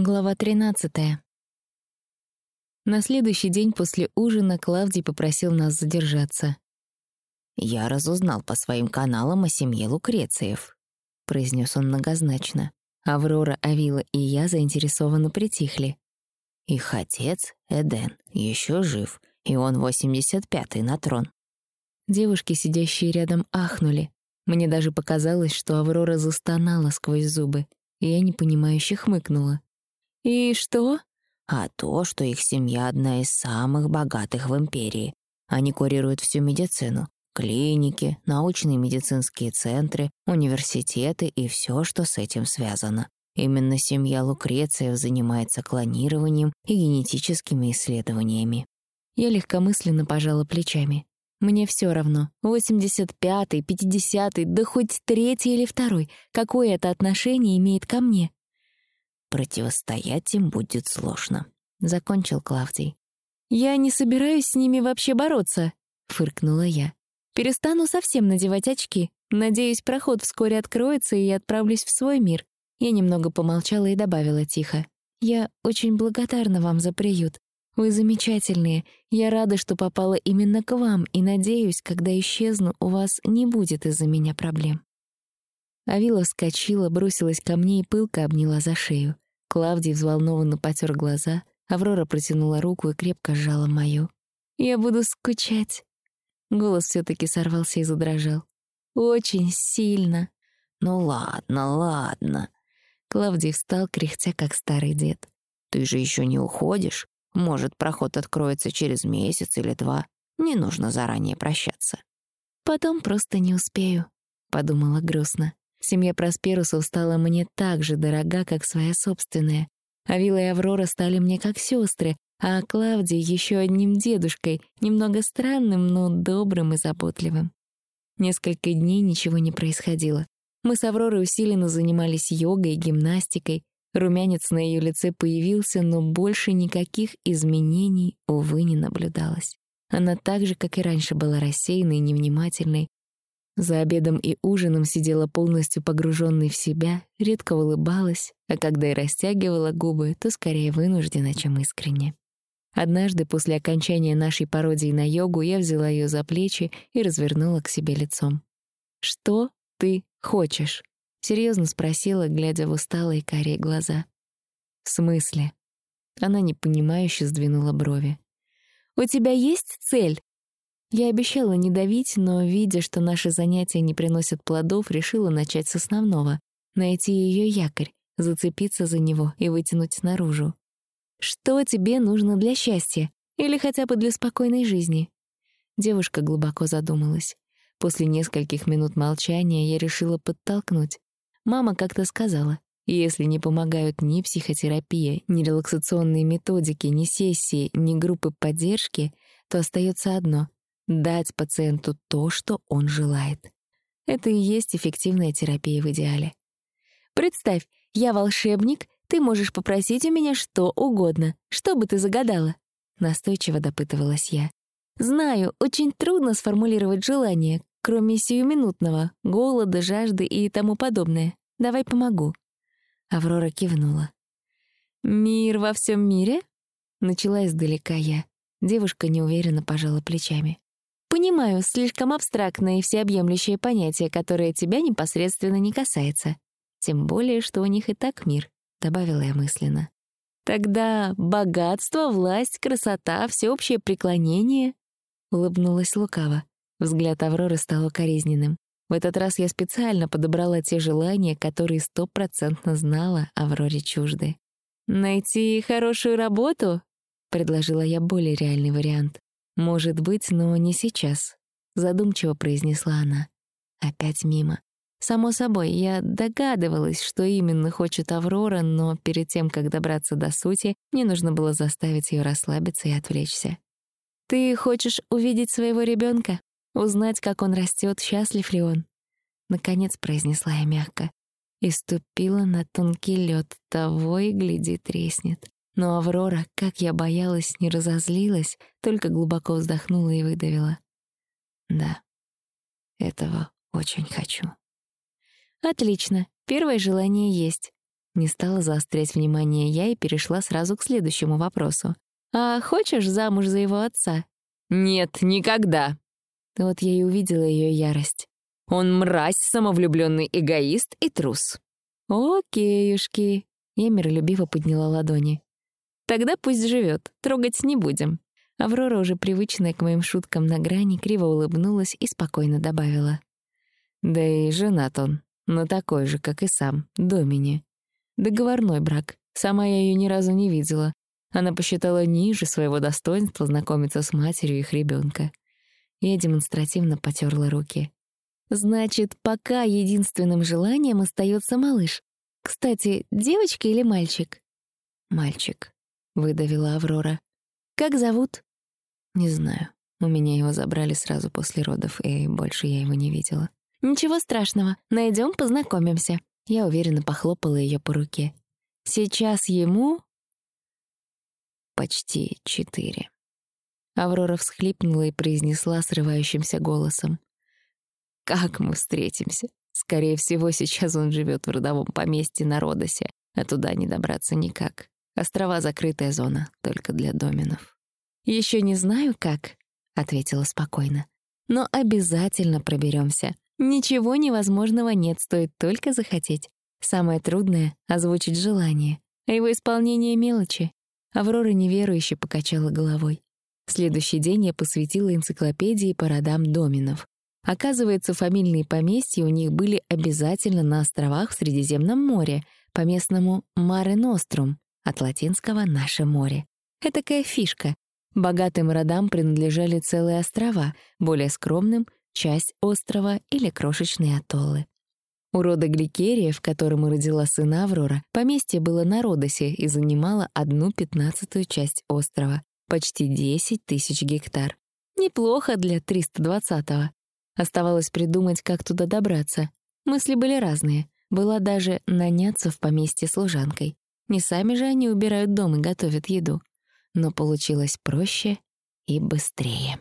Глава 13. На следующий день после ужина Клавдий попросил нас задержаться. «Я разузнал по своим каналам о семье Лукрециев», — произнес он многозначно. Аврора, Авила и я заинтересованно притихли. «Их отец, Эден, еще жив, и он 85-й на трон». Девушки, сидящие рядом, ахнули. Мне даже показалось, что Аврора застонала сквозь зубы, и я непонимающе хмыкнула. «И что?» «А то, что их семья одна из самых богатых в империи. Они курируют всю медицину. Клиники, научные медицинские центры, университеты и все, что с этим связано. Именно семья Лукрециев занимается клонированием и генетическими исследованиями». Я легкомысленно пожала плечами. Мне все равно, 85-й, 50-й, да хоть третий или второй, какое это отношение имеет ко мне? Противостоять им будет сложно», — закончил Клавдий. «Я не собираюсь с ними вообще бороться», — фыркнула я. «Перестану совсем надевать очки. Надеюсь, проход вскоре откроется, и я отправлюсь в свой мир». Я немного помолчала и добавила тихо. «Я очень благодарна вам за приют. Вы замечательные. Я рада, что попала именно к вам, и надеюсь, когда исчезну, у вас не будет из-за меня проблем». Авила вскочила, бросилась ко мне и пылко обняла за шею. Клавдий взволнованно потер глаза, Аврора протянула руку и крепко сжала мою. «Я буду скучать». Голос все таки сорвался и задрожал. «Очень сильно». «Ну ладно, ладно». Клавдий встал, кряхтя, как старый дед. «Ты же еще не уходишь. Может, проход откроется через месяц или два. Не нужно заранее прощаться». «Потом просто не успею», — подумала грустно. Семья Просперусов стала мне так же дорога, как своя собственная. Авила и Аврора стали мне как сестры, а Клавдий еще одним дедушкой, немного странным, но добрым и заботливым. Несколько дней ничего не происходило. Мы с Авророй усиленно занимались йогой и гимнастикой. Румянец на ее лице появился, но больше никаких изменений, увы, не наблюдалось. Она так же, как и раньше, была рассеянной и невнимательной, за обедом и ужином сидела полностью погруженной в себя, редко улыбалась, а когда и растягивала губы, то скорее вынуждена, чем искренне. Однажды после окончания нашей пародии на йогу я взяла ее за плечи и развернула к себе лицом. «Что ты хочешь?» — серьезно спросила, глядя в усталые карие глаза. «В смысле?» Она непонимающе сдвинула брови. «У тебя есть цель?» Я обещала не давить, но, видя, что наши занятия не приносят плодов, решила начать с основного — найти ее якорь, зацепиться за него и вытянуть наружу. «Что тебе нужно для счастья? Или хотя бы для спокойной жизни?» Девушка глубоко задумалась. После нескольких минут молчания я решила подтолкнуть. Мама как-то сказала, если не помогают ни психотерапия, ни релаксационные методики, ни сессии, ни группы поддержки, то остается одно дать пациенту то, что он желает. Это и есть эффективная терапия в идеале. Представь, я волшебник, ты можешь попросить у меня что угодно, что бы ты загадала. Настойчиво допытывалась я. Знаю, очень трудно сформулировать желание, кроме сиюминутного, голода, жажды и тому подобное. Давай помогу. Аврора кивнула. «Мир во всем мире?» Начала издалека я. Девушка неуверенно пожала плечами. Понимаю, слишком абстрактное и всеобъемлющее понятие, которое тебя непосредственно не касается. Тем более, что у них и так мир, — добавила я мысленно. Тогда богатство, власть, красота, всеобщее преклонение. Улыбнулась лукаво. Взгляд Авроры стал укоризненным. В этот раз я специально подобрала те желания, которые стопроцентно знала Авроре чужды. «Найти хорошую работу?» — предложила я более реальный вариант. «Может быть, но не сейчас», — задумчиво произнесла она. Опять мимо. Само собой, я догадывалась, что именно хочет Аврора, но перед тем, как добраться до сути, мне нужно было заставить ее расслабиться и отвлечься. «Ты хочешь увидеть своего ребенка, Узнать, как он растет, счастлив ли он?» Наконец произнесла я мягко. И ступила на тонкий лед, того и гляди треснет. Но Аврора, как я боялась, не разозлилась, только глубоко вздохнула и выдавила. «Да, этого очень хочу». «Отлично, первое желание есть». Не стала заострять внимание я и перешла сразу к следующему вопросу. «А хочешь замуж за его отца?» «Нет, никогда!» Вот я и увидела ее ярость. «Он мразь, самовлюбленный эгоист и трус». «Окейушки!» Я миролюбиво подняла ладони. «Тогда пусть живет, трогать не будем». Аврора, уже привычная к моим шуткам на грани, криво улыбнулась и спокойно добавила. «Да и женат он, но такой же, как и сам, Домини. Договорной брак. Сама я ее ни разу не видела. Она посчитала ниже своего достоинства знакомиться с матерью их ребенка. Я демонстративно потерла руки. «Значит, пока единственным желанием остается малыш. Кстати, девочка или мальчик?» «Мальчик», — выдавила Аврора. «Как зовут?» «Не знаю. У меня его забрали сразу после родов, и больше я его не видела». «Ничего страшного. Найдем, познакомимся». Я уверенно похлопала ее по руке. «Сейчас ему...» «Почти четыре». Аврора всхлипнула и произнесла срывающимся голосом. «Как мы встретимся? Скорее всего, сейчас он живет в родовом поместье на Родосе, а туда не добраться никак. Острова — закрытая зона, только для доминов». Еще не знаю, как», — ответила спокойно. «Но обязательно проберемся. Ничего невозможного нет, стоит только захотеть. Самое трудное — озвучить желание, а его исполнение — мелочи. Аврора неверующе покачала головой. Следующий день я посвятила энциклопедии по родам доминов. Оказывается, фамильные поместья у них были обязательно на островах в Средиземном море, по-местному «Маре Нострум», от латинского «Наше море». Этакая фишка. Богатым родам принадлежали целые острова, более скромным часть острова или крошечные атоллы. У рода Гликерия, в котором родила сына Аврора, поместье было на Родосе и занимало одну пятнадцатую часть острова, почти 10 тысяч гектар. Неплохо для 320-го. Оставалось придумать, как туда добраться. Мысли были разные. Была даже наняться в поместье служанкой. Не сами же они убирают дом и готовят еду. Но получилось проще и быстрее.